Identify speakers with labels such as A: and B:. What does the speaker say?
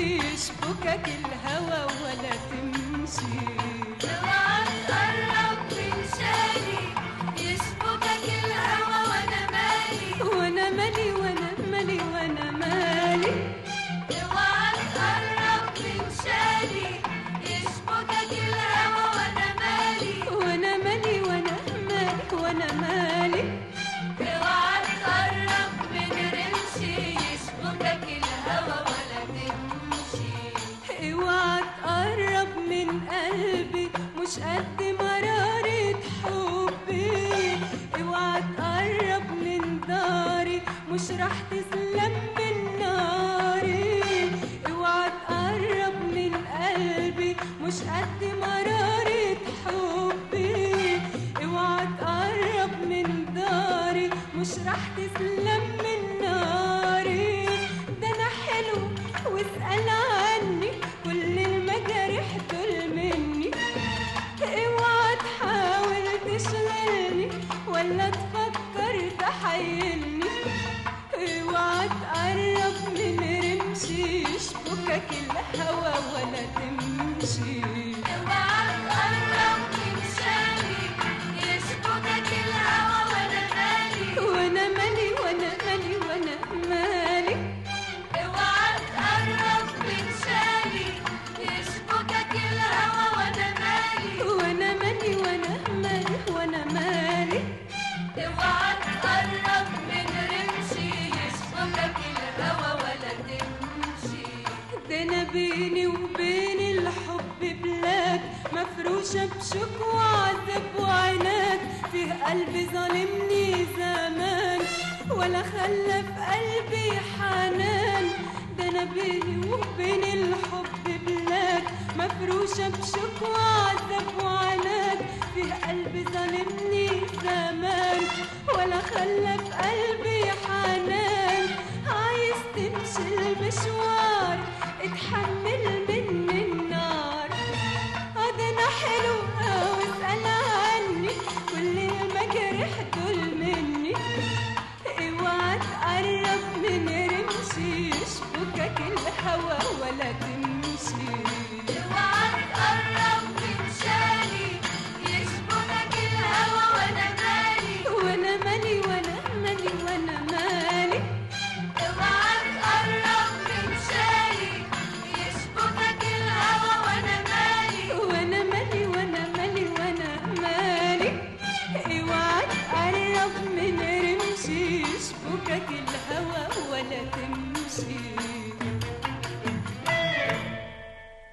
A: يشبكك الهوى ولا تمشي مش رح تسلم اوعى تقرب من قلبي مش قد مرارة حبي. اوعى تقرب من داري مش رح تسلم من شكلها أنا بيني وبين الحب بلاد مفروشة بشوك وعذاب وعناد فيه قلبي ظالمني زمان ولا خلى في قلبي حنان. ده أنا بيني وبين الحب بلاد مفروشة بشوك وعذاب وعناد فيه قلبي ظالمني زمان ولا خلى